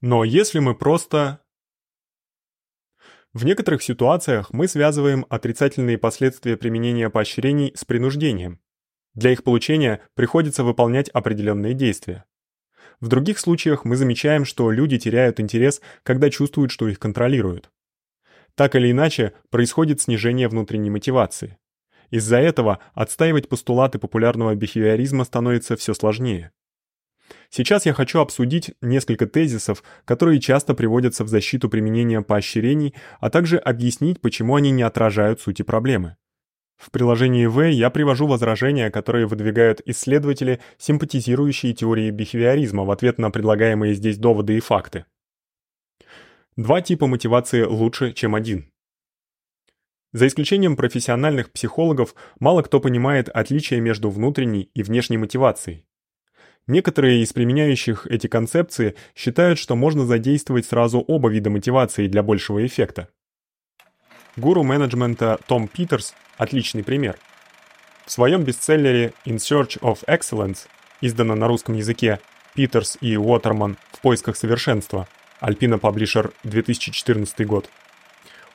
Но если мы просто В некоторых ситуациях мы связываем отрицательные последствия применения поощрений с принуждением. Для их получения приходится выполнять определенные действия. В других случаях мы замечаем, что люди теряют интерес, когда чувствуют, что их контролируют. Так или иначе, происходит снижение внутренней мотивации. Из-за этого отстаивать постулаты популярного бихевиоризма становится всё сложнее. Сейчас я хочу обсудить несколько тезисов, которые часто приводятся в защиту применения поощрений, а также объяснить, почему они не отражают сути проблемы. В приложении В я привожу возражения, которые выдвигают исследователи, симпатизирующие теории бихевиоризма в ответ на предлагаемые здесь доводы и факты. Два типа мотивации лучше, чем один. За исключением профессиональных психологов, мало кто понимает отличие между внутренней и внешней мотивацией. Некоторые из применяющих эти концепции считают, что можно задействовать сразу оба вида мотивации для большего эффекта. Гуру менеджмента Том Питерс отличный пример. В своем бестселлере In Search of Excellence, изданном на русском языке Питерс и Уотерман в поисках совершенства, Alpina Publisher 2014 год.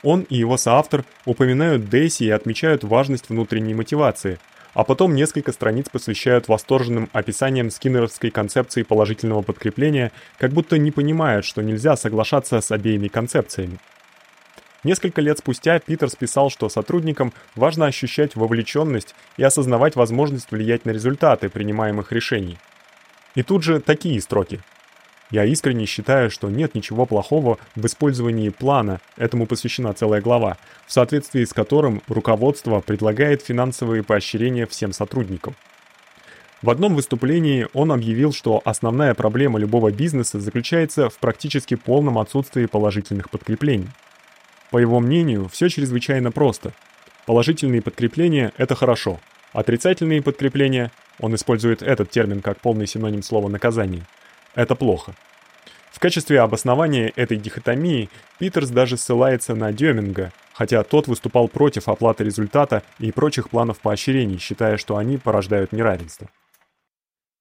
Он и его соавтор упоминают Дейси и отмечают важность внутренней мотивации, а потом несколько страниц посвящают восторженным описаниям скиннеровской концепции положительного подкрепления, как будто не понимают, что нельзя соглашаться с обеими концепциями. Несколько лет спустя Питер писал, что сотрудникам важно ощущать вовлеченность и осознавать возможность влиять на результаты принимаемых решений. И тут же такие строки: я искренне считаю, что нет ничего плохого в использовании плана, этому посвящена целая глава, в соответствии с которым руководство предлагает финансовые поощрения всем сотрудникам. В одном выступлении он объявил, что основная проблема любого бизнеса заключается в практически полном отсутствии положительных подкреплений. По его мнению, всё чрезвычайно просто. Положительные подкрепления это хорошо. Отрицательные подкрепления, он использует этот термин как полный синоним слова наказание это плохо. В качестве обоснования этой дихотомии Питерс даже ссылается на Дёминга, хотя тот выступал против оплаты результата и прочих планов поощрений, считая, что они порождают неравенство.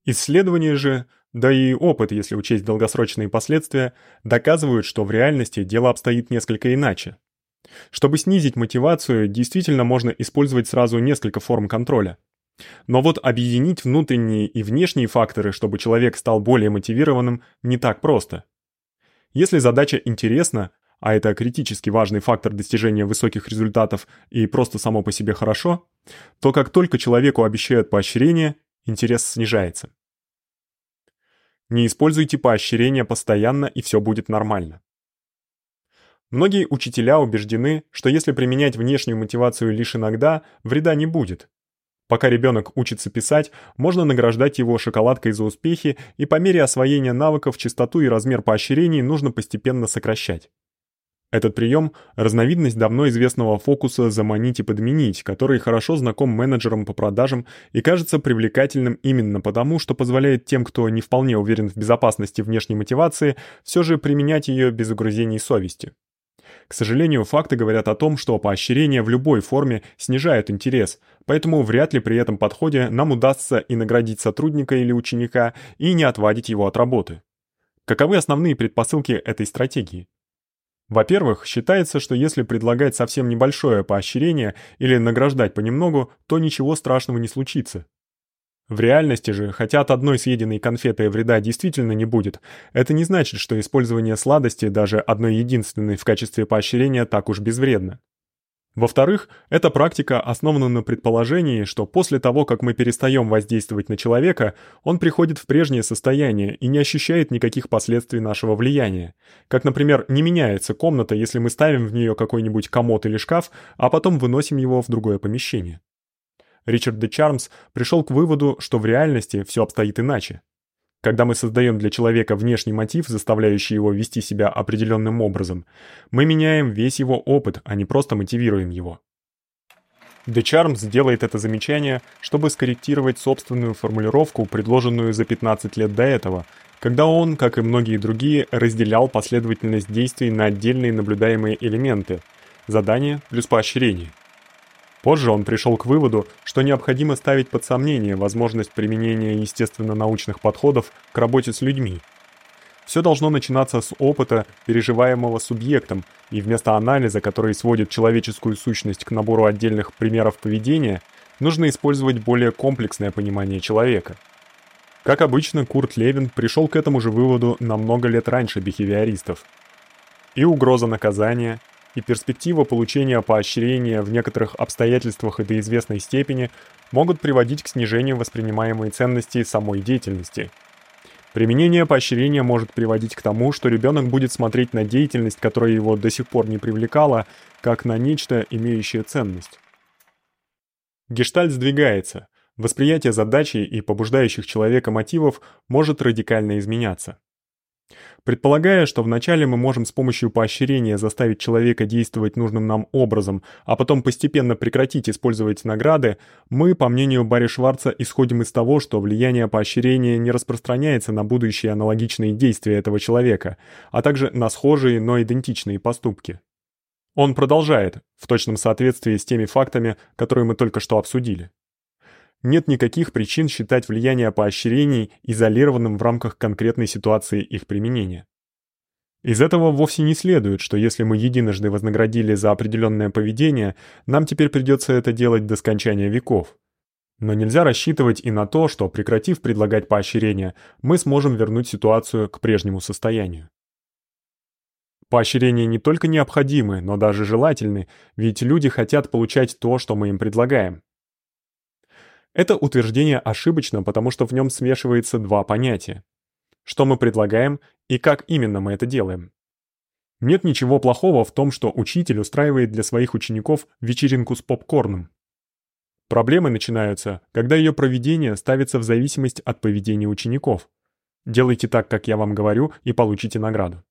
Исследования же, да и опыт, если учесть долгосрочные последствия, доказывают, что в реальности дело обстоит несколько иначе. Чтобы снизить мотивацию, действительно можно использовать сразу несколько форм контроля. Но вот объединить внутренние и внешние факторы, чтобы человек стал более мотивированным, не так просто. Если задача интересна, а это критически важный фактор достижения высоких результатов и просто само по себе хорошо, то как только человеку обещают поощрение, интерес снижается. Не используйте поощрения постоянно, и всё будет нормально. Многие учителя убеждены, что если применять внешнюю мотивацию лишь иногда, вреда не будет. Пока ребенок учится писать, можно награждать его шоколадкой за успехи, и по мере освоения навыков частоту и размер поощрений нужно постепенно сокращать. Этот прием разновидность давно известного фокуса заманить и подменить, который хорошо знаком менеджерам по продажам и кажется привлекательным именно потому, что позволяет тем, кто не вполне уверен в безопасности внешней мотивации, все же применять ее без угрызений совести. К сожалению, факты говорят о том, что поощрение в любой форме снижает интерес, поэтому вряд ли при этом подходе нам удастся и наградить сотрудника или ученика, и не отвадить его от работы. Каковы основные предпосылки этой стратегии? Во-первых, считается, что если предлагать совсем небольшое поощрение или награждать понемногу, то ничего страшного не случится. В реальности же, хотя от одной съеденной конфеты вреда действительно не будет, это не значит, что использование сладости даже одной единственной в качестве поощрения так уж безвредно. Во-вторых, эта практика основана на предположении, что после того, как мы перестаём воздействовать на человека, он приходит в прежнее состояние и не ощущает никаких последствий нашего влияния. Как, например, не меняется комната, если мы ставим в неё какой-нибудь комод или шкаф, а потом выносим его в другое помещение. Ричард Де Чармс пришёл к выводу, что в реальности всё обстоит иначе. Когда мы создаём для человека внешний мотив, заставляющий его вести себя определённым образом, мы меняем весь его опыт, а не просто мотивируем его. Де Чармс делает это замечание, чтобы скорректировать собственную формулировку, предложенную за 15 лет до этого, когда он, как и многие другие, разделял последовательность действий на отдельные наблюдаемые элементы: задание плюс поощрение. Позже он пришел к выводу, что необходимо ставить под сомнение возможность применения естественно-научных подходов к работе с людьми. Все должно начинаться с опыта, переживаемого субъектом, и вместо анализа, который сводит человеческую сущность к набору отдельных примеров поведения, нужно использовать более комплексное понимание человека. Как обычно, Курт Левин пришел к этому же выводу намного лет раньше бихевиористов. И угроза наказания, и перспектива получения поощрения в некоторых обстоятельствах и до известной степени могут приводить к снижению воспринимаемой ценности самой деятельности – Применение поощрения может приводить к тому, что ребенок будет смотреть на деятельность, которая его до сих пор не привлекала, как на нечто, имеющее ценность. Гештальт сдвигается. Восприятие задачи и побуждающих человека мотивов может радикально изменяться. Предполагая, что вначале мы можем с помощью поощрения заставить человека действовать нужным нам образом, а потом постепенно прекратить использовать награды, мы, по мнению Барри Шварца, исходим из того, что влияние поощрения не распространяется на будущие аналогичные действия этого человека, а также на схожие, но идентичные поступки. Он продолжает, в точном соответствии с теми фактами, которые мы только что обсудили нет никаких причин считать влияние поощрений изолированным в рамках конкретной ситуации их применения. Из этого вовсе не следует, что если мы единожды вознаградили за определенное поведение, нам теперь придется это делать до скончания веков. Но нельзя рассчитывать и на то, что прекратив предлагать поощрения, мы сможем вернуть ситуацию к прежнему состоянию. Поощрения не только необходимы, но даже желательны, ведь люди хотят получать то, что мы им предлагаем. Это утверждение ошибочно, потому что в нем смешивается два понятия. Что мы предлагаем и как именно мы это делаем. Нет ничего плохого в том, что учитель устраивает для своих учеников вечеринку с попкорном. Проблемы начинаются, когда ее проведение ставится в зависимость от поведения учеников. Делайте так, как я вам говорю, и получите награду.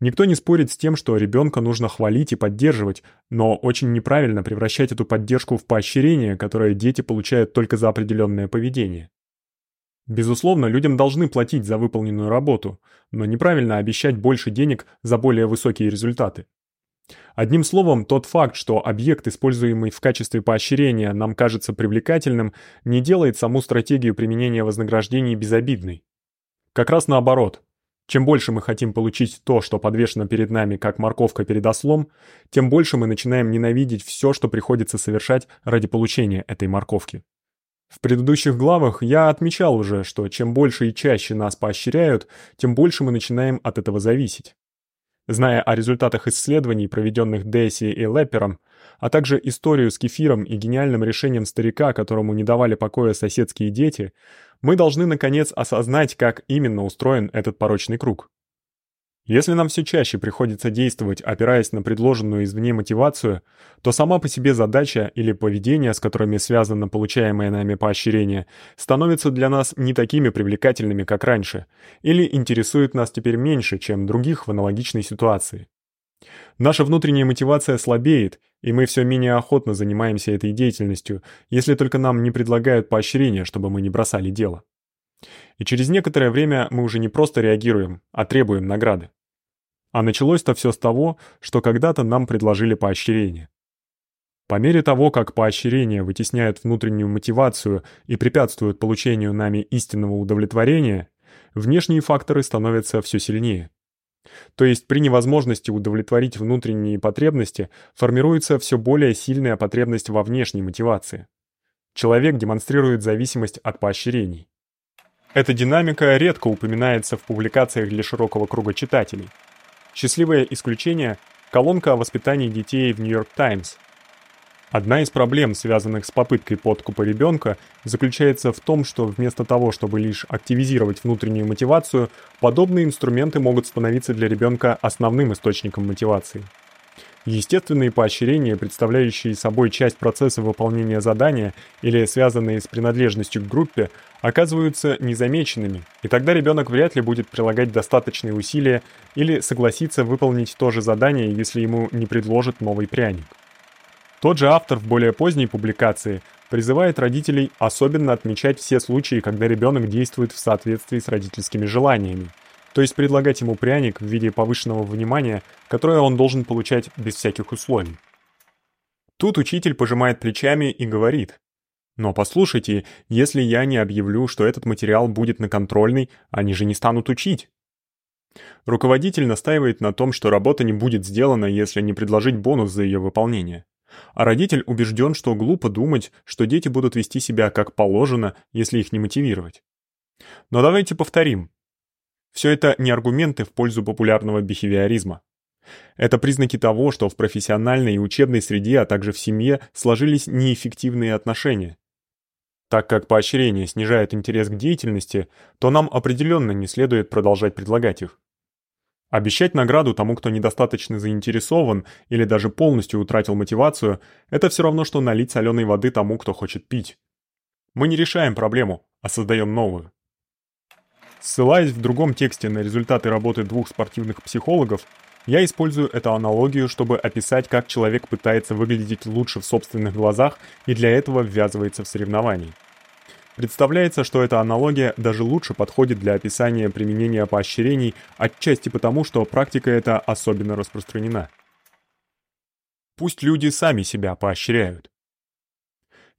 Никто не спорит с тем, что ребенка нужно хвалить и поддерживать, но очень неправильно превращать эту поддержку в поощрение, которое дети получают только за определенное поведение. Безусловно, людям должны платить за выполненную работу, но неправильно обещать больше денег за более высокие результаты. Одним словом, тот факт, что объект, используемый в качестве поощрения, нам кажется привлекательным, не делает саму стратегию применения вознаграждений безобидной. Как раз наоборот. Чем больше мы хотим получить то, что подвешено перед нами, как морковка перед ослом, тем больше мы начинаем ненавидеть все, что приходится совершать ради получения этой морковки. В предыдущих главах я отмечал уже, что чем больше и чаще нас поощряют, тем больше мы начинаем от этого зависеть. Зная о результатах исследований, проведенных Дэсси и Леппером, а также историю с кефиром и гениальным решением старика, которому не давали покоя соседские дети, мы должны наконец осознать, как именно устроен этот порочный круг. Если нам все чаще приходится действовать, опираясь на предложенную извне мотивацию, то сама по себе задача или поведение, с которыми связано получаемое нами поощрение, становится для нас не такими привлекательными, как раньше, или интересует нас теперь меньше, чем других в аналогичной ситуации. Наша внутренняя мотивация слабеет, и мы все менее охотно занимаемся этой деятельностью, если только нам не предлагают поощрения, чтобы мы не бросали дело. И через некоторое время мы уже не просто реагируем, а требуем награды. А началось-то все с того, что когда-то нам предложили поощрение. По мере того, как поощрения вытесняют внутреннюю мотивацию и препятствуют получению нами истинного удовлетворения, внешние факторы становятся все сильнее. То есть при невозможности удовлетворить внутренние потребности формируется все более сильная потребность во внешней мотивации. Человек демонстрирует зависимость от поощрений. Эта динамика редко упоминается в публикациях для широкого круга читателей. Счастливое исключение колонка о воспитании детей в New York Times, Одна из проблем, связанных с попыткой подкупа ребенка, заключается в том, что вместо того, чтобы лишь активизировать внутреннюю мотивацию, подобные инструменты могут становиться для ребенка основным источником мотивации. Естественные поощрения, представляющие собой часть процесса выполнения задания или связанные с принадлежностью к группе, оказываются незамеченными, и тогда ребенок вряд ли будет прилагать достаточные усилия или согласится выполнить то же задание, если ему не предложат новый пряник. Тот же автор в более поздней публикации призывает родителей особенно отмечать все случаи, когда ребенок действует в соответствии с родительскими желаниями, то есть предлагать ему пряник в виде повышенного внимания, которое он должен получать без всяких условий. Тут учитель пожимает плечами и говорит: "Но послушайте, если я не объявлю, что этот материал будет на контрольной, они же не станут учить". Руководитель настаивает на том, что работа не будет сделана, если не предложить бонус за её выполнение. А родитель убеждён, что глупо думать, что дети будут вести себя как положено, если их не мотивировать. Но давайте повторим. Всё это не аргументы в пользу популярного бихевиоризма. Это признаки того, что в профессиональной и учебной среде, а также в семье сложились неэффективные отношения. Так как поощрение снижает интерес к деятельности, то нам определённо не следует продолжать предлагать их. Обещать награду тому, кто недостаточно заинтересован или даже полностью утратил мотивацию, это всё равно что налить солёной воды тому, кто хочет пить. Мы не решаем проблему, а создаём новую. Ссылаясь в другом тексте на результаты работы двух спортивных психологов, я использую эту аналогию, чтобы описать, как человек пытается выглядеть лучше в собственных глазах и для этого ввязывается в соревнования. Представляется, что эта аналогия даже лучше подходит для описания применения поощрений, отчасти потому, что практика эта особенно распространена. Пусть люди сами себя поощряют.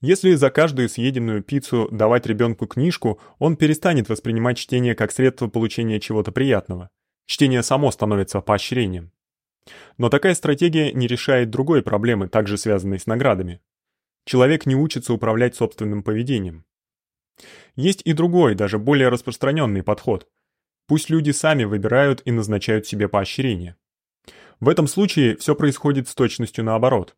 Если за каждую съеденную пиццу давать ребёнку книжку, он перестанет воспринимать чтение как средство получения чего-то приятного. Чтение само становится поощрением. Но такая стратегия не решает другой проблемы, также связанной с наградами. Человек не учится управлять собственным поведением. Есть и другой, даже более распространённый подход. Пусть люди сами выбирают и назначают себе поощрения. В этом случае всё происходит с точностью наоборот.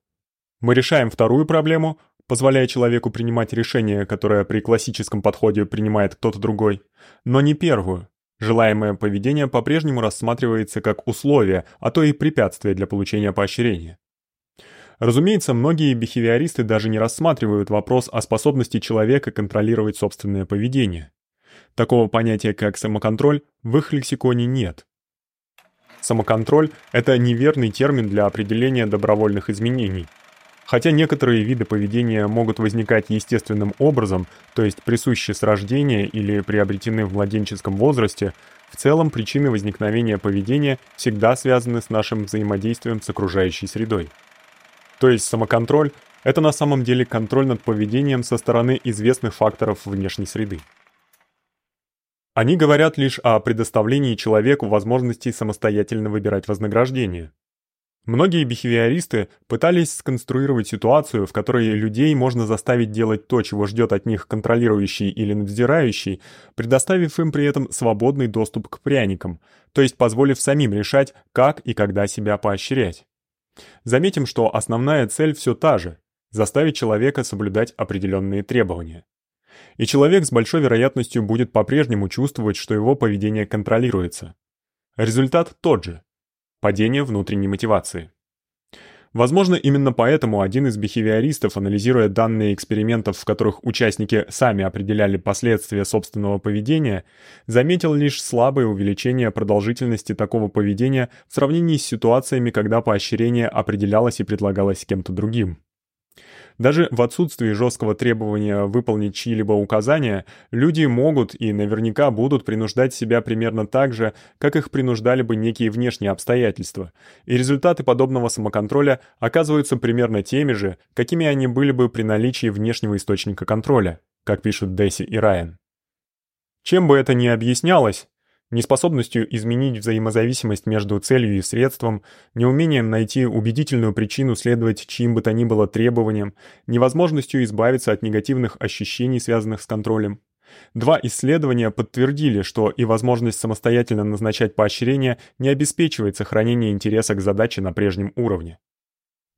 Мы решаем вторую проблему, позволяя человеку принимать решения, которые при классическом подходе принимает кто-то другой, но не первую. Желаемое поведение по-прежнему рассматривается как условие, а то и препятствие для получения поощрения. Разумеется, многие бихевиористы даже не рассматривают вопрос о способности человека контролировать собственное поведение. Такого понятия, как самоконтроль, в их лексиконе нет. Самоконтроль это неверный термин для определения добровольных изменений. Хотя некоторые виды поведения могут возникать естественным образом, то есть присущи с рождения или приобретены в младенческом возрасте, в целом причины возникновения поведения всегда связаны с нашим взаимодействием с окружающей средой. То есть самоконтроль это на самом деле контроль над поведением со стороны известных факторов внешней среды. Они говорят лишь о предоставлении человеку возможности самостоятельно выбирать вознаграждение. Многие бихевиористы пытались сконструировать ситуацию, в которой людей можно заставить делать то, чего ждёт от них контролирующий или надзирающий, предоставив им при этом свободный доступ к пряникам, то есть позволив самим решать, как и когда себя поощрять. Заметим, что основная цель всё та же заставить человека соблюдать определённые требования. И человек с большой вероятностью будет по-прежнему чувствовать, что его поведение контролируется. Результат тот же падение внутренней мотивации. Возможно, именно поэтому один из бихевиористов, анализируя данные экспериментов, в которых участники сами определяли последствия собственного поведения, заметил лишь слабое увеличение продолжительности такого поведения в сравнении с ситуациями, когда поощрение определялось и предлагалось кем-то другим. Даже в отсутствии жесткого требования выполнить чьи-либо указания, люди могут и наверняка будут принуждать себя примерно так же, как их принуждали бы некие внешние обстоятельства. И результаты подобного самоконтроля оказываются примерно теми же, какими они были бы при наличии внешнего источника контроля, как пишут Дэси и Райан. Чем бы это ни объяснялось, неспособностью изменить взаимозависимость между целью и средством, неумением найти убедительную причину следовать чьим бы то ни было требованиям, невозможностью избавиться от негативных ощущений, связанных с контролем. Два исследования подтвердили, что и возможность самостоятельно назначать поощрения не обеспечивает сохранение интереса к задаче на прежнем уровне.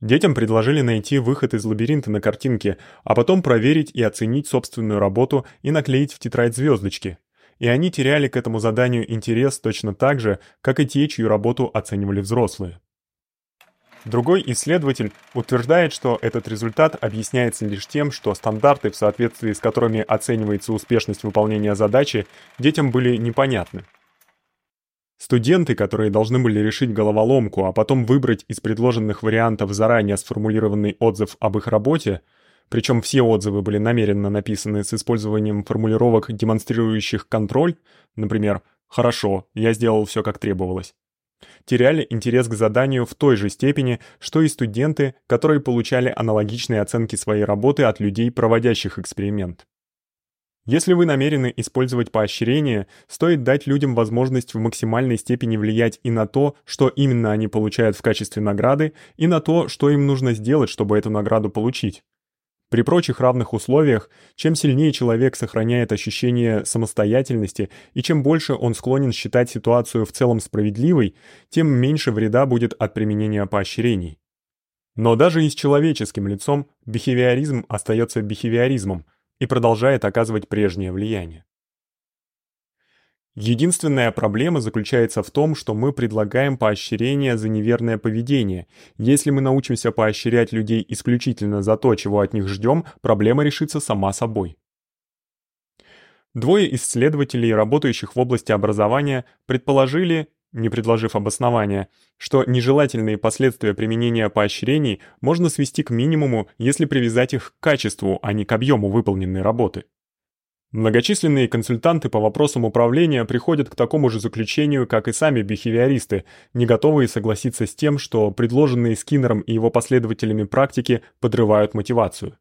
Детям предложили найти выход из лабиринта на картинке, а потом проверить и оценить собственную работу и наклеить в тетрадь звездочки, и они теряли к этому заданию интерес точно так же, как и те, чью работу оценивали взрослые. Другой исследователь утверждает, что этот результат объясняется лишь тем, что стандарты, в соответствии с которыми оценивается успешность выполнения задачи, детям были непонятны. Студенты, которые должны были решить головоломку, а потом выбрать из предложенных вариантов заранее сформулированный отзыв об их работе, причем все отзывы были намеренно написаны с использованием формулировок, демонстрирующих контроль, например, «хорошо, я сделал все как требовалось», теряли интерес к заданию в той же степени, что и студенты, которые получали аналогичные оценки своей работы от людей, проводящих эксперимент. Если вы намерены использовать поощрение, стоит дать людям возможность в максимальной степени влиять и на то, что именно они получают в качестве награды, и на то, что им нужно сделать, чтобы эту награду получить. При прочих равных условиях, чем сильнее человек сохраняет ощущение самостоятельности и чем больше он склонен считать ситуацию в целом справедливой, тем меньше вреда будет от применения поощрений. Но даже и с человеческим лицом бихевиоризм остаётся бихевиоризмом и продолжает оказывать прежнее влияние. Единственная проблема заключается в том, что мы предлагаем поощрение за неверное поведение. Если мы научимся поощрять людей исключительно за то, чего от них ждём, проблема решится сама собой. Двое исследователей, работающих в области образования, предположили, не предложив обоснования, что нежелательные последствия применения поощрений можно свести к минимуму, если привязать их к качеству, а не к объёму выполненной работы. Многочисленные консультанты по вопросам управления приходят к такому же заключению, как и сами бихевиористы, не готовые согласиться с тем, что предложенные Скиннером и его последователями практики подрывают мотивацию.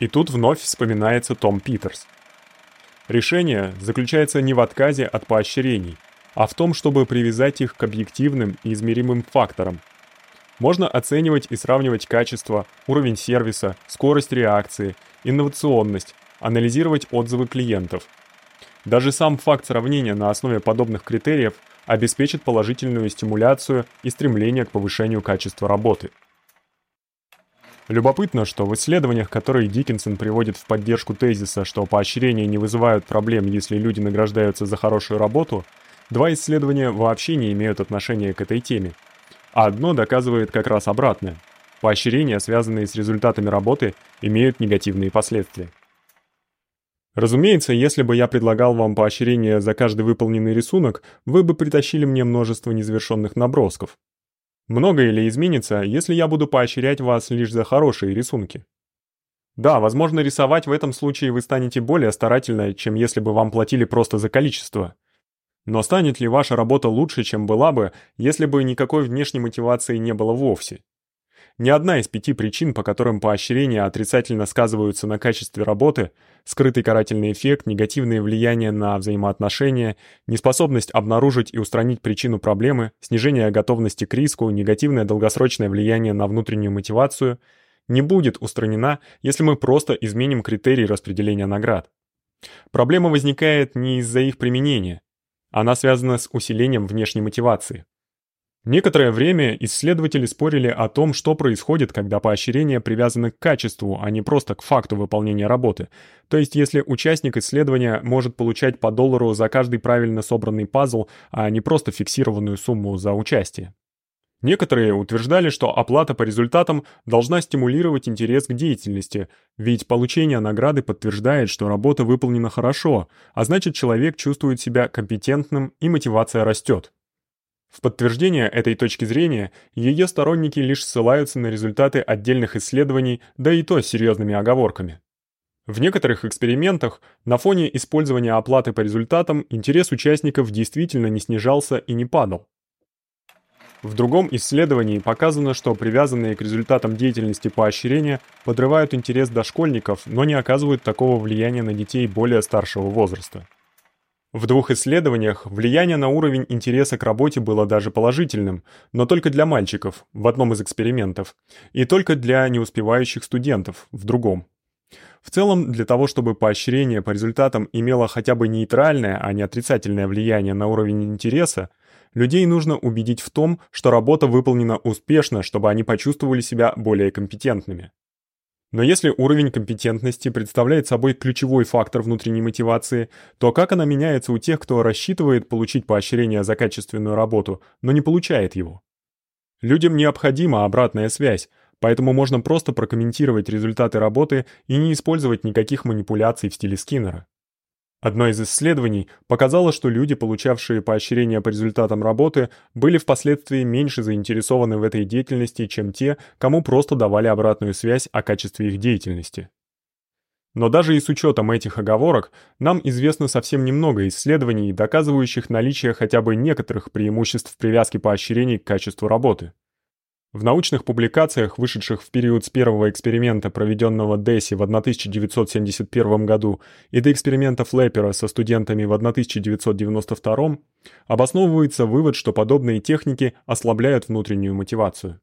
И тут вновь вспоминается Том Питерс. Решение заключается не в отказе от поощрений, а в том, чтобы привязать их к объективным и измеримым факторам. Можно оценивать и сравнивать качество, уровень сервиса, скорость реакции, инновационность, анализировать отзывы клиентов. Даже сам факт сравнения на основе подобных критериев обеспечит положительную стимуляцию и стремление к повышению качества работы. Любопытно, что в исследованиях, которые Диккенсон приводит в поддержку тезиса, что поощрения не вызывают проблем, если люди награждаются за хорошую работу, два исследования вообще не имеют отношения к этой теме. А одно доказывает как раз обратное. Поощрения, связанные с результатами работы, имеют негативные последствия. Разумеется, если бы я предлагал вам поощрение за каждый выполненный рисунок, вы бы притащили мне множество незавершенных набросков. Многое ли изменится, если я буду поощрять вас лишь за хорошие рисунки? Да, возможно, рисовать в этом случае вы станете более старательны, чем если бы вам платили просто за количество. Но станет ли ваша работа лучше, чем была бы, если бы никакой внешней мотивации не было вовсе? Ни одна из пяти причин, по которым поощрения отрицательно сказываются на качестве работы, скрытый карательный эффект, негативное влияние на взаимоотношения, неспособность обнаружить и устранить причину проблемы, снижение готовности к риску, негативное долгосрочное влияние на внутреннюю мотивацию, не будет устранена, если мы просто изменим критерии распределения наград. Проблема возникает не из-за их применения. Она связана с усилением внешней мотивации. Некоторое время исследователи спорили о том, что происходит, когда поощрения привязаны к качеству, а не просто к факту выполнения работы. То есть, если участник исследования может получать по доллару за каждый правильно собранный пазл, а не просто фиксированную сумму за участие. Некоторые утверждали, что оплата по результатам должна стимулировать интерес к деятельности, ведь получение награды подтверждает, что работа выполнена хорошо, а значит человек чувствует себя компетентным и мотивация растет. В подтверждение этой точки зрения ее сторонники лишь ссылаются на результаты отдельных исследований, да и то с серьезными оговорками. В некоторых экспериментах на фоне использования оплаты по результатам интерес участников действительно не снижался и не падал. В другом исследовании показано, что привязанные к результатам деятельности поощрения подрывают интерес дошкольников, но не оказывают такого влияния на детей более старшего возраста. В двух исследованиях влияние на уровень интереса к работе было даже положительным, но только для мальчиков в одном из экспериментов и только для неуспевающих студентов в другом. В целом, для того, чтобы поощрение по результатам имело хотя бы нейтральное, а не отрицательное влияние на уровень интереса, людей нужно убедить в том, что работа выполнена успешно, чтобы они почувствовали себя более компетентными. Но если уровень компетентности представляет собой ключевой фактор внутренней мотивации, то как она меняется у тех, кто рассчитывает получить поощрение за качественную работу, но не получает его? Людям необходима обратная связь, поэтому можно просто прокомментировать результаты работы и не использовать никаких манипуляций в стиле Скиннера. Одно из исследований показало, что люди, получавшие поощрение по результатам работы, были впоследствии меньше заинтересованы в этой деятельности, чем те, кому просто давали обратную связь о качестве их деятельности. Но даже и с учетом этих оговорок, нам известно совсем немного исследований, доказывающих наличие хотя бы некоторых преимуществ привязки поощрений к качеству работы. В научных публикациях, вышедших в период с первого эксперимента, проведенного Десси в 1971 году, и до эксперимента Флэпера со студентами в 1992, обосновывается вывод, что подобные техники ослабляют внутреннюю мотивацию.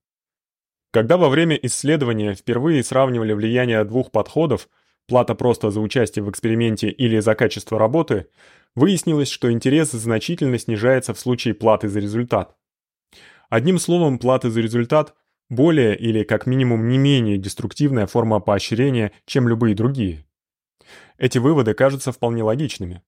Когда во время исследования впервые сравнивали влияние двух подходов, плата просто за участие в эксперименте или за качество работы, выяснилось, что интерес значительно снижается в случае платы за результат. Одним словом, плата за результат более или как минимум не менее деструктивная форма поощрения, чем любые другие. Эти выводы кажутся вполне логичными.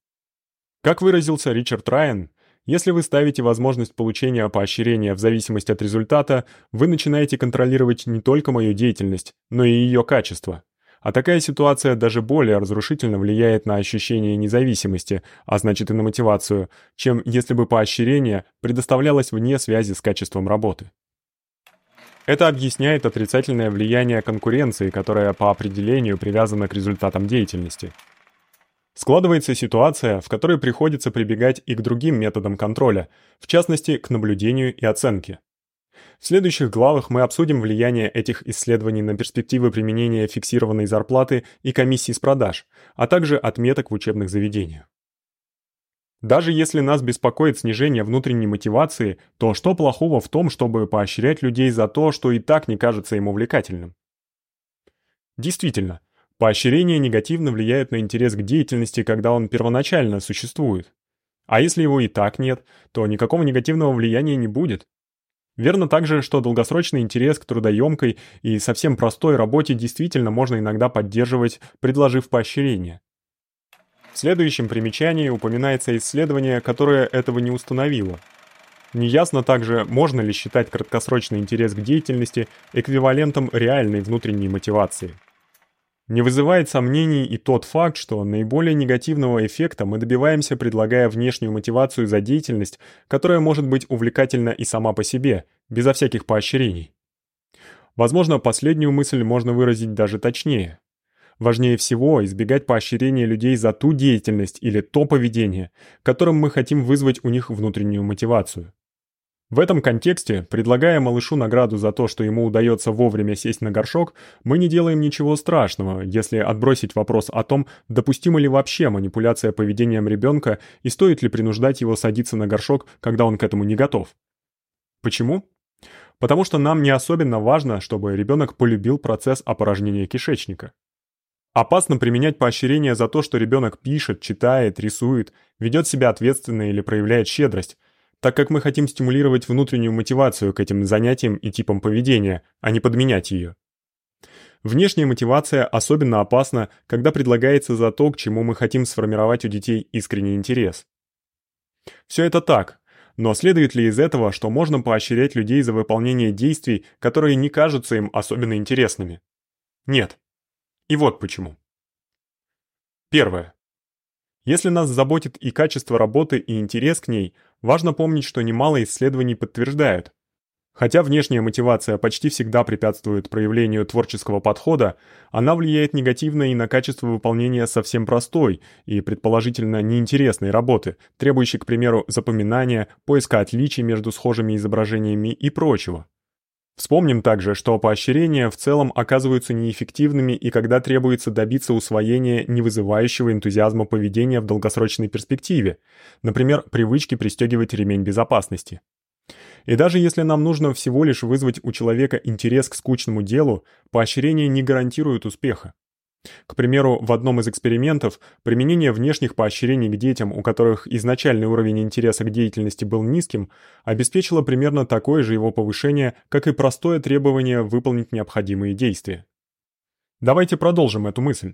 Как выразился Ричард Райан, если вы ставите возможность получения поощрения в зависимости от результата, вы начинаете контролировать не только мою деятельность, но и ее качество. А такая ситуация даже более разрушительно влияет на ощущение независимости, а значит и на мотивацию, чем если бы поощрение предоставлялось вне связи с качеством работы. Это объясняет отрицательное влияние конкуренции, которая по определению привязана к результатам деятельности. Складывается ситуация, в которой приходится прибегать и к другим методам контроля, в частности, к наблюдению и оценке. В следующих главах мы обсудим влияние этих исследований на перспективы применения фиксированной зарплаты и комиссий с продаж, а также отметок в учебных заведениях. Даже если нас беспокоит снижение внутренней мотивации, то что плохого в том, чтобы поощрять людей за то, что и так не кажется им увлекательным? Действительно, поощрение негативно влияет на интерес к деятельности, когда он первоначально существует. А если его и так нет, то никакого негативного влияния не будет. Верно также, что долгосрочный интерес к трудоемкой и совсем простой работе действительно можно иногда поддерживать, предложив поощрение. В следующем примечании упоминается исследование, которое этого не установило. Неясно также, можно ли считать краткосрочный интерес к деятельности эквивалентом реальной внутренней мотивации. Не вызывает сомнений и тот факт, что наиболее негативного эффекта мы добиваемся, предлагая внешнюю мотивацию за деятельность, которая может быть увлекательна и сама по себе, безо всяких поощрений. Возможно, последнюю мысль можно выразить даже точнее. Важнее всего избегать поощрения людей за ту деятельность или то поведение, которым мы хотим вызвать у них внутреннюю мотивацию. В этом контексте, предлагая малышу награду за то, что ему удается вовремя сесть на горшок, мы не делаем ничего страшного, если отбросить вопрос о том, допустима ли вообще манипуляция поведением ребенка и стоит ли принуждать его садиться на горшок, когда он к этому не готов. Почему? Потому что нам не особенно важно, чтобы ребенок полюбил процесс опорожнения кишечника. Опасно применять поощрение за то, что ребенок пишет, читает, рисует, ведет себя ответственно или проявляет щедрость, так как мы хотим стимулировать внутреннюю мотивацию к этим занятиям и типам поведения, а не подменять ее. Внешняя мотивация особенно опасна, когда предлагается за то, к чему мы хотим сформировать у детей искренний интерес. Все это так, но следует ли из этого, что можно поощрять людей за выполнение действий, которые не кажутся им особенно интересными? Нет. И вот почему. Первое. Если нас заботит и качество работы, и интерес к ней, важно помнить, что немало исследований подтверждают. Хотя внешняя мотивация почти всегда препятствует проявлению творческого подхода, она влияет негативно и на качество выполнения совсем простой и предположительно неинтересной работы, требующей, к примеру, запоминания, поиска отличий между схожими изображениями и прочего. Вспомним также, что поощрения в целом оказываются неэффективными и когда требуется добиться усвоения не вызывающего энтузиазма поведения в долгосрочной перспективе, например, привычки пристегивать ремень безопасности. И даже если нам нужно всего лишь вызвать у человека интерес к скучному делу, поощрение не гарантирует успеха. К примеру, в одном из экспериментов применение внешних поощрений к детям, у которых изначальный уровень интереса к деятельности был низким, обеспечило примерно такое же его повышение, как и простое требование выполнить необходимые действия. Давайте продолжим эту мысль.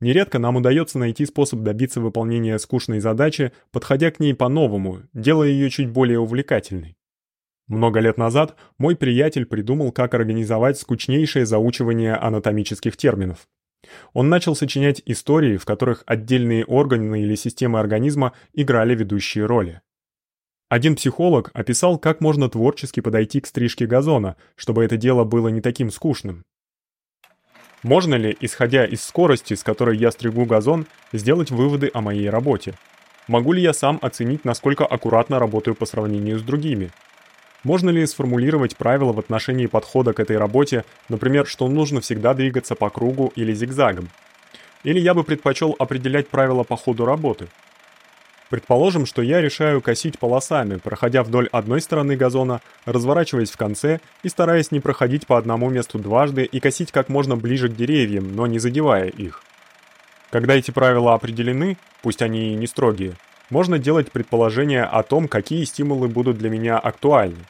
Нередко нам удается найти способ добиться выполнения скучной задачи, подходя к ней по-новому, делая ее чуть более увлекательной. Много лет назад мой приятель придумал, как организовать скучнейшее заучивание анатомических терминов. Он начал сочинять истории, в которых отдельные органы или системы организма играли ведущие роли. Один психолог описал, как можно творчески подойти к стрижке газона, чтобы это дело было не таким скучным. Можно ли, исходя из скорости, с которой я стригу газон, сделать выводы о моей работе? Могу ли я сам оценить, насколько аккуратно работаю по сравнению с другими? Можно ли сформулировать правила в отношении подхода к этой работе, например, что нужно всегда двигаться по кругу или зигзагом? Или я бы предпочел определять правила по ходу работы? Предположим, что я решаю косить полосами, проходя вдоль одной стороны газона, разворачиваясь в конце и стараясь не проходить по одному месту дважды и косить как можно ближе к деревьям, но не задевая их. Когда эти правила определены, пусть они и не строгие, можно делать предположения о том, какие стимулы будут для меня актуальны.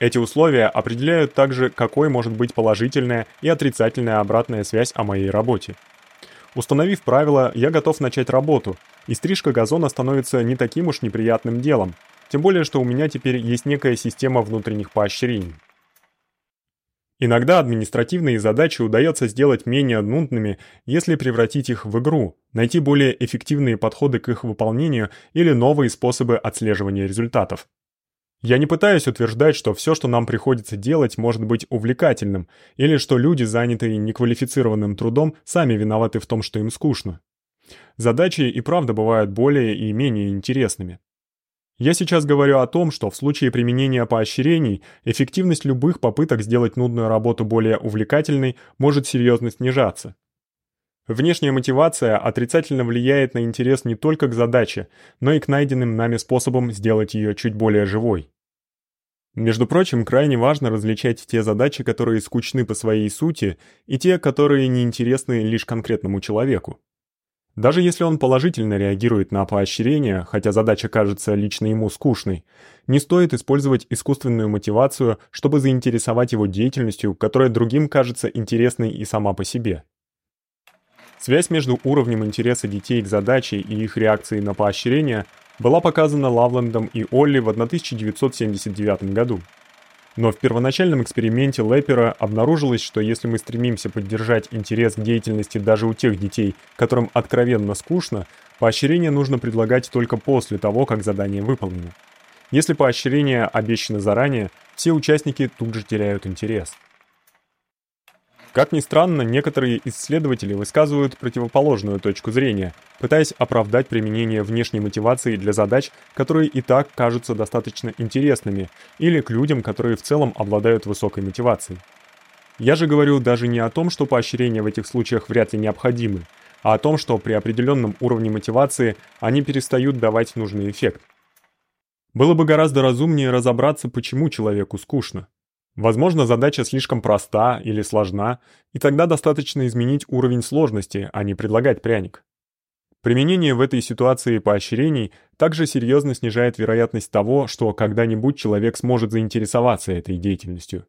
Эти условия определяют также, какой может быть положительная и отрицательная обратная связь о моей работе. Установив правила, я готов начать работу, и стрижка газона становится не таким уж неприятным делом, тем более что у меня теперь есть некая система внутренних поощрений. Иногда административные задачи удается сделать менее нудными, если превратить их в игру, найти более эффективные подходы к их выполнению или новые способы отслеживания результатов. Я не пытаюсь утверждать, что все, что нам приходится делать, может быть увлекательным, или что люди, занятые неквалифицированным трудом, сами виноваты в том, что им скучно. Задачи и правда бывают более и менее интересными. Я сейчас говорю о том, что в случае применения поощрений эффективность любых попыток сделать нудную работу более увлекательной может серьезно снижаться. Внешняя мотивация отрицательно влияет на интерес не только к задаче, но и к найденным нами способам сделать её чуть более живой. Между прочим, крайне важно различать те задачи, которые скучны по своей сути, и те, которые неинтересны лишь конкретному человеку. Даже если он положительно реагирует на поощрение, хотя задача кажется лично ему скучной, не стоит использовать искусственную мотивацию, чтобы заинтересовать его деятельностью, которая другим кажется интересной и сама по себе. Связь между уровнем интереса детей к задаче и их реакцией на поощрение была показана Лавлендом и Олли в 1979 году. Но в первоначальном эксперименте Лепера обнаружилось, что если мы стремимся поддержать интерес к деятельности даже у тех детей, которым откровенно скучно, поощрение нужно предлагать только после того, как задание выполнено. Если поощрение обещано заранее, все участники тут же теряют интерес. Как ни странно, некоторые исследователи высказывают противоположную точку зрения, пытаясь оправдать применение внешней мотивации для задач, которые и так кажутся достаточно интересными, или к людям, которые в целом обладают высокой мотивацией. Я же говорю даже не о том, что поощрения в этих случаях вряд ли необходимы, а о том, что при определенном уровне мотивации они перестают давать нужный эффект. Было бы гораздо разумнее разобраться, почему человеку скучно. Возможно, задача слишком проста или сложна, и тогда достаточно изменить уровень сложности, а не предлагать пряник. Применение в этой ситуации поощрений также серьезно снижает вероятность того, что когда-нибудь человек сможет заинтересоваться этой деятельностью.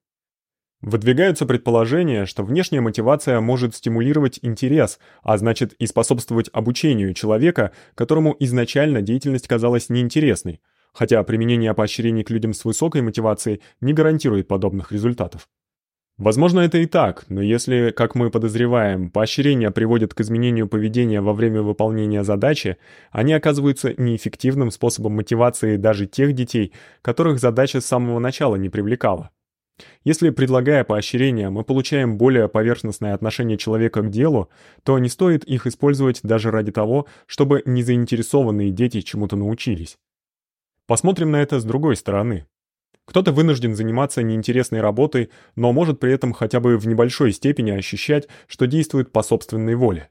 Выдвигаются предположения, что внешняя мотивация может стимулировать интерес, а значит и способствовать обучению человека, которому изначально деятельность казалась неинтересной, хотя применение поощрений к людям с высокой мотивацией не гарантирует подобных результатов. Возможно, это и так, но если, как мы подозреваем, поощрения приводят к изменению поведения во время выполнения задачи, они оказываются неэффективным способом мотивации даже тех детей, которых задача с самого начала не привлекала. Если предлагая поощрения, мы получаем более поверхностное отношение человека к делу, то не стоит их использовать даже ради того, чтобы незаинтересованные дети чему-то научились. Посмотрим на это с другой стороны. Кто-то вынужден заниматься неинтересной работой, но может при этом хотя бы в небольшой степени ощущать, что действует по собственной воле.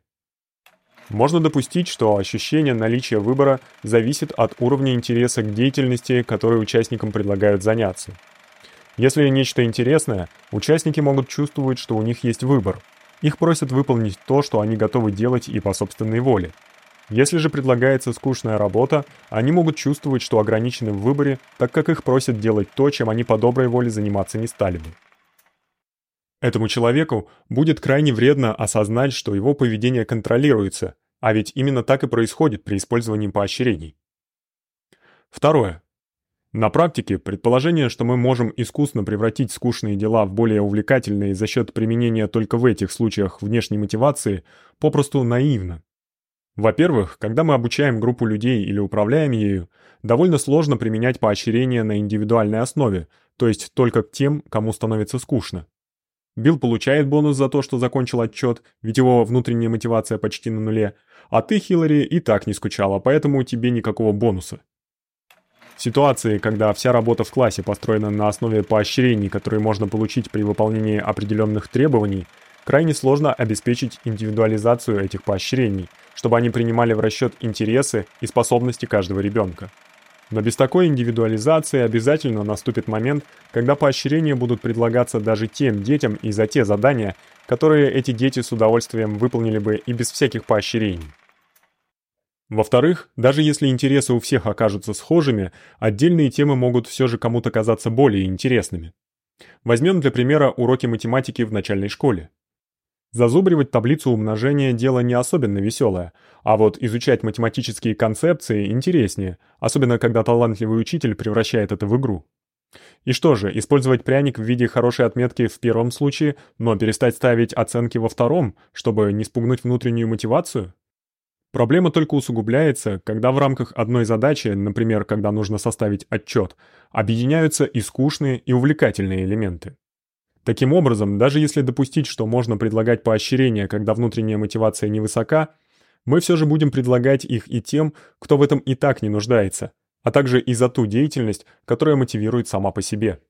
Можно допустить, что ощущение наличия выбора зависит от уровня интереса к деятельности, которой участникам предлагают заняться. Если нечто интересное, участники могут чувствовать, что у них есть выбор. Их просят выполнить то, что они готовы делать и по собственной воле. Если же предлагается скучная работа, они могут чувствовать, что ограничены в выборе, так как их просят делать то, чем они по доброй воле заниматься не стали бы. Этому человеку будет крайне вредно осознать, что его поведение контролируется, а ведь именно так и происходит при использовании поощрений. Второе. На практике предположение, что мы можем искусно превратить скучные дела в более увлекательные за счет применения только в этих случаях внешней мотивации, попросту наивно. Во-первых, когда мы обучаем группу людей или управляем ею, довольно сложно применять поощрения на индивидуальной основе, то есть только к тем, кому становится скучно. Билл получает бонус за то, что закончил отчет, ведь его внутренняя мотивация почти на нуле, а ты, Хиллари, и так не скучала, поэтому тебе никакого бонуса. Ситуации, когда вся работа в классе построена на основе поощрений, которые можно получить при выполнении определенных требований, крайне сложно обеспечить индивидуализацию этих поощрений, чтобы они принимали в расчет интересы и способности каждого ребенка. Но без такой индивидуализации обязательно наступит момент, когда поощрения будут предлагаться даже тем детям и за те задания, которые эти дети с удовольствием выполнили бы и без всяких поощрений. Во-вторых, даже если интересы у всех окажутся схожими, отдельные темы могут все же кому-то казаться более интересными. Возьмем для примера уроки математики в начальной школе. Зазубривать таблицу умножения дело не особенно веселое, а вот изучать математические концепции интереснее, особенно когда талантливый учитель превращает это в игру. И что же, использовать пряник в виде хорошей отметки в первом случае, но перестать ставить оценки во втором, чтобы не спугнуть внутреннюю мотивацию? Проблема только усугубляется, когда в рамках одной задачи, например, когда нужно составить отчет, объединяются и скучные, и увлекательные элементы. Таким образом, даже если допустить, что можно предлагать поощрения, когда внутренняя мотивация невысока, мы все же будем предлагать их и тем, кто в этом и так не нуждается, а также и за ту деятельность, которая мотивирует сама по себе.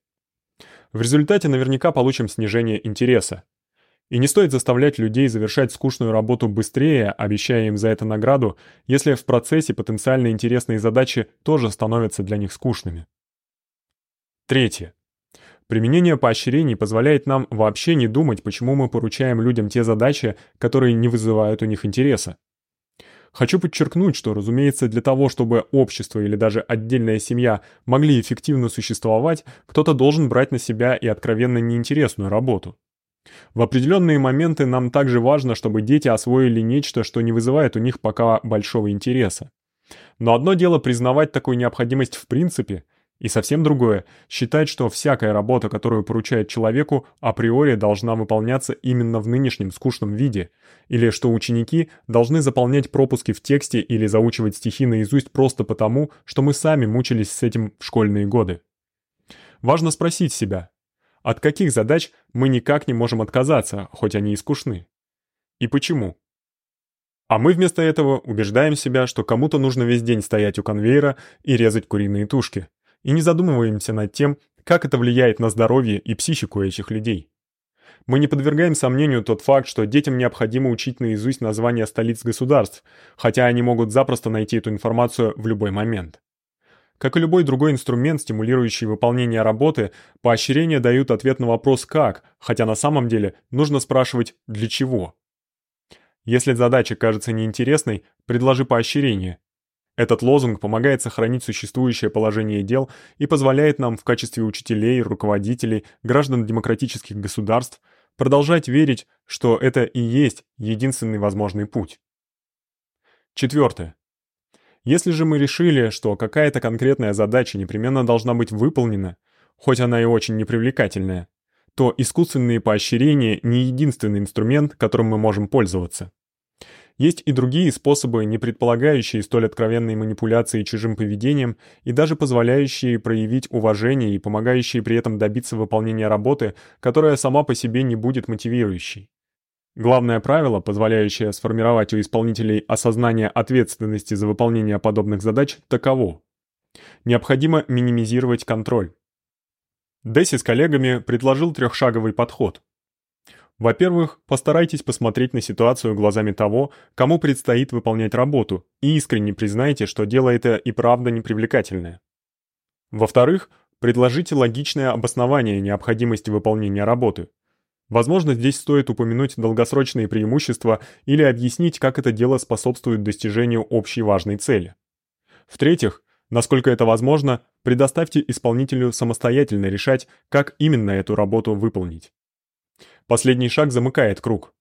В результате наверняка получим снижение интереса, и не стоит заставлять людей завершать скучную работу быстрее, обещая им за это награду, если в процессе потенциально интересные задачи тоже становятся для них скучными. Третье. Применение поощрений позволяет нам вообще не думать, почему мы поручаем людям те задачи, которые не вызывают у них интереса. Хочу подчеркнуть, что, разумеется, для того, чтобы общество или даже отдельная семья могли эффективно существовать, кто-то должен брать на себя и откровенно неинтересную работу. В определенные моменты нам также важно, чтобы дети освоили нечто, что не вызывает у них пока большого интереса. Но одно дело признавать такую необходимость в принципе, и совсем другое считать, что всякая работа, которую поручают человеку, априори должна выполняться именно в нынешнем скучном виде, или что ученики должны заполнять пропуски в тексте или заучивать стихи наизусть просто потому, что мы сами мучились с этим в школьные годы. Важно спросить себя: от каких задач мы никак не можем отказаться, хоть они и скучны? И почему? А мы вместо этого убеждаем себя, что кому-то нужно весь день стоять у конвейера и резать куриные тушки, и не задумываемся над тем, как это влияет на здоровье и психику этих людей. Мы не подвергаем сомнению тот факт, что детям необходимо учить наизусть названия столиц государств, хотя они могут запросто найти эту информацию в любой момент. Как и любой другой инструмент, стимулирующий выполнение работы, поощрения дают ответ на вопрос «как», хотя на самом деле нужно спрашивать «для чего?». Если задача кажется неинтересной, предложи поощрение. Этот лозунг помогает сохранить существующее положение дел и позволяет нам в качестве учителей, руководителей, граждан демократических государств продолжать верить, что это и есть единственный возможный путь. Четвертое. Если же мы решили, что какая-то конкретная задача непременно должна быть выполнена, хоть она и очень непривлекательная, то искусственные поощрения не единственный инструмент, которым мы можем пользоваться. Есть и другие способы, не предполагающие столь откровенной манипуляции чужим поведением и даже позволяющие проявить уважение и помогающие при этом добиться выполнения работы, которая сама по себе не будет мотивирующей. Главное правило, позволяющее сформировать у исполнителей осознание ответственности за выполнение подобных задач, таково: необходимо минимизировать контроль. Десси с коллегами предложил трехшаговый подход. Во-первых, постарайтесь посмотреть на ситуацию глазами того, кому предстоит выполнять работу, и искренне признайте, что дело это и правда непривлекательное. Во-вторых, предложите логичное обоснование необходимости выполнения работы. Возможно, здесь стоит упомянуть долгосрочные преимущества или объяснить, как это дело способствует достижению общей важной цели. В-третьих, насколько это возможно, предоставьте исполнителю самостоятельно решать, как именно эту работу выполнить. Последний шаг замыкает круг.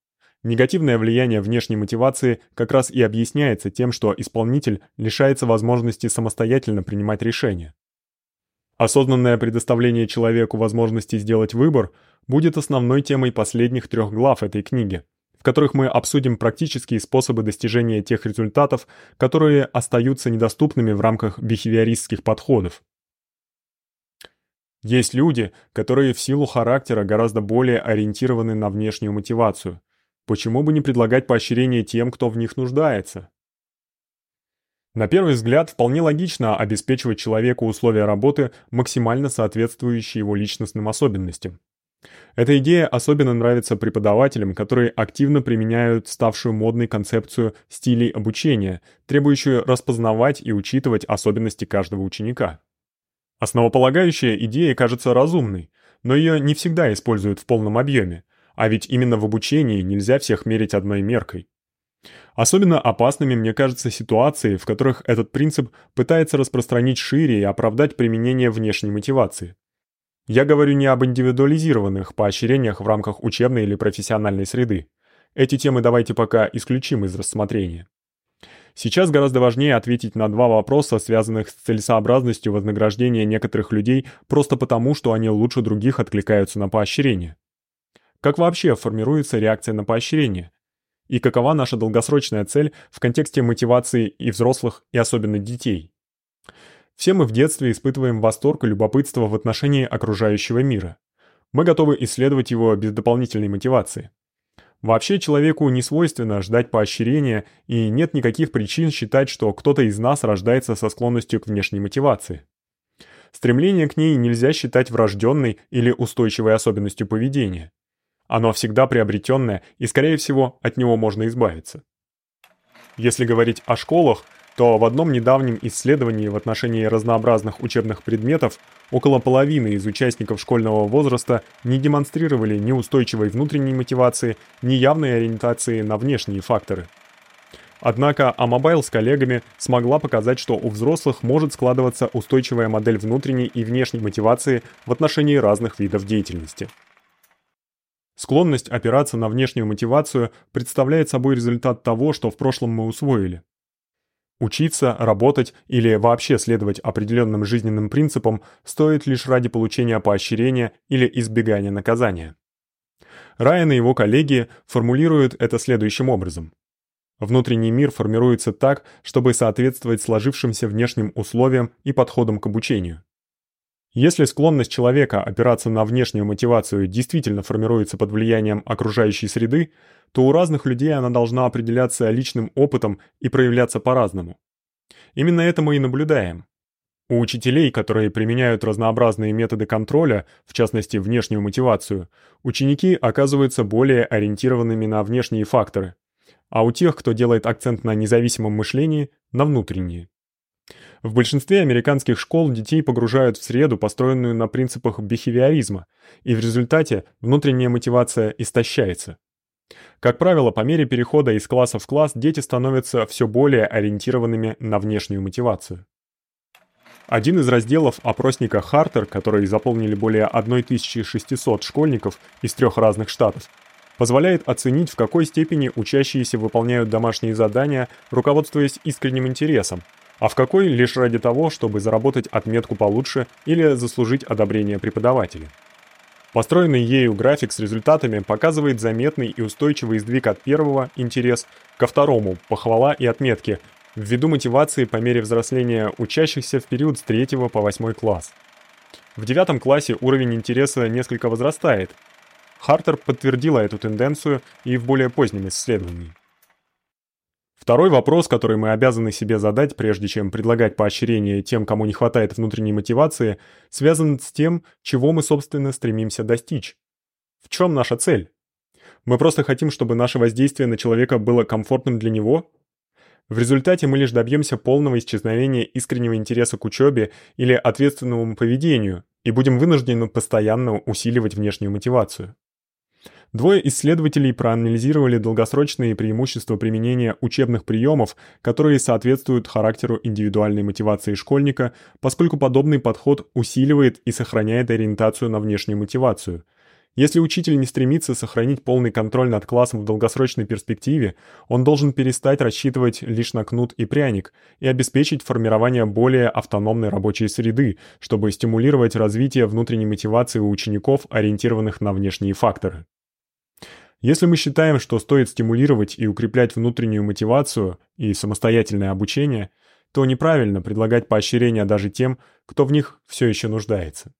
Негативное влияние внешней мотивации как раз и объясняется тем, что исполнитель лишается возможности самостоятельно принимать решения. Осознанное предоставление человеку возможности сделать выбор будет основной темой последних трех глав этой книги, в которых мы обсудим практические способы достижения тех результатов, которые остаются недоступными в рамках бихевиористских подходов. Есть люди, которые в силу характера гораздо более ориентированы на внешнюю мотивацию. Почему бы не предлагать поощрение тем, кто в них нуждается? На первый взгляд, вполне логично обеспечивать человеку условия работы, максимально соответствующие его личностным особенностям. Эта идея особенно нравится преподавателям, которые активно применяют ставшую модной концепцию стилей обучения, требующую распознавать и учитывать особенности каждого ученика. Основополагающая идея кажется разумной, но её не всегда используют в полном объёме, а ведь именно в обучении нельзя всех мерить одной меркой. Особенно опасными мне кажутся ситуации, в которых этот принцип пытается распространить шире и оправдать применение внешней мотивации. Я говорю не об индивидуализированных поощрениях в рамках учебной или профессиональной среды. Эти темы давайте пока исключим из рассмотрения. Сейчас гораздо важнее ответить на два вопроса, связанных с целесообразностью вознаграждения некоторых людей просто потому, что они лучше других откликаются на поощрение. Как вообще формируется реакция на поощрение? И какова наша долгосрочная цель в контексте мотивации и взрослых, и особенно детей? Все мы в детстве испытываем восторг и любопытство в отношении окружающего мира. Мы готовы исследовать его без дополнительной мотивации. Вообще человеку не свойственно ждать поощрения, и нет никаких причин считать, что кто-то из нас рождается со склонностью к внешней мотивации. Стремление к ней нельзя считать врожденной или устойчивой особенностью поведения. Оно всегда приобретенное, и скорее всего, от него можно избавиться. Если говорить о школах, то в одном недавнем исследовании в отношении разнообразных учебных предметов около половины из участников школьного возраста не демонстрировали ни устойчивой внутренней мотивации, ни явной ориентации на внешние факторы. Однако Амабайл с коллегами смогла показать, что у взрослых может складываться устойчивая модель внутренней и внешней мотивации в отношении разных видов деятельности. Склонность опираться на внешнюю мотивацию представляет собой результат того, что в прошлом мы усвоили. Учиться, работать или вообще следовать определенным жизненным принципам стоит лишь ради получения поощрения или избегания наказания. Райан и его коллеги формулируют это следующим образом. Внутренний мир формируется так, чтобы соответствовать сложившимся внешним условиям и подходам к обучению. Если склонность человека опираться на внешнюю мотивацию действительно формируется под влиянием окружающей среды, то у разных людей она должна определяться личным опытом и проявляться по-разному. Именно это мы и наблюдаем. У учителей, которые применяют разнообразные методы контроля, в частности, внешнюю мотивацию, ученики оказываются более ориентированными на внешние факторы, а у тех, кто делает акцент на независимом мышлении, на внутренние. В большинстве американских школ детей погружают в среду, построенную на принципах бихевиоризма, и в результате внутренняя мотивация истощается. Как правило, по мере перехода из класса в класс дети становятся всё более ориентированными на внешнюю мотивацию. Один из разделов опросника Хартер, который заполнили более 1600 школьников из трёх разных штатов, позволяет оценить, в какой степени учащиеся выполняют домашние задания, руководствуясь искренним интересом, а в какой лишь ради того, чтобы заработать отметку получше или заслужить одобрение преподавателя. Построенный ею график с результатами показывает заметный и устойчивый сдвиг от первого интерес ко второму похвала и отметки ввиду мотивации по мере взросления учащихся в период с 3 по 8 класс. В девятом классе уровень интереса несколько возрастает. Хартер подтвердила эту тенденцию и в более позднем исследовании. Второй вопрос, который мы обязаны себе задать, прежде чем предлагать поощрение тем, кому не хватает внутренней мотивации, связан с тем, чего мы, собственно, стремимся достичь. В чём наша цель? Мы просто хотим, чтобы наше воздействие на человека было комфортным для него? В результате мы лишь добьёмся полного исчезновения искреннего интереса к учёбе или ответственному поведению и будем вынуждены постоянно усиливать внешнюю мотивацию. Двое исследователей проанализировали долгосрочные преимущества применения учебных приемов, которые соответствуют характеру индивидуальной мотивации школьника, поскольку подобный подход усиливает и сохраняет ориентацию на внешнюю мотивацию. Если учитель не стремится сохранить полный контроль над классом в долгосрочной перспективе, он должен перестать рассчитывать лишь на кнут и пряник и обеспечить формирование более автономной рабочей среды, чтобы стимулировать развитие внутренней мотивации у учеников, ориентированных на внешние факторы. Если мы считаем, что стоит стимулировать и укреплять внутреннюю мотивацию и самостоятельное обучение, то неправильно предлагать поощрения даже тем, кто в них всё ещё нуждается.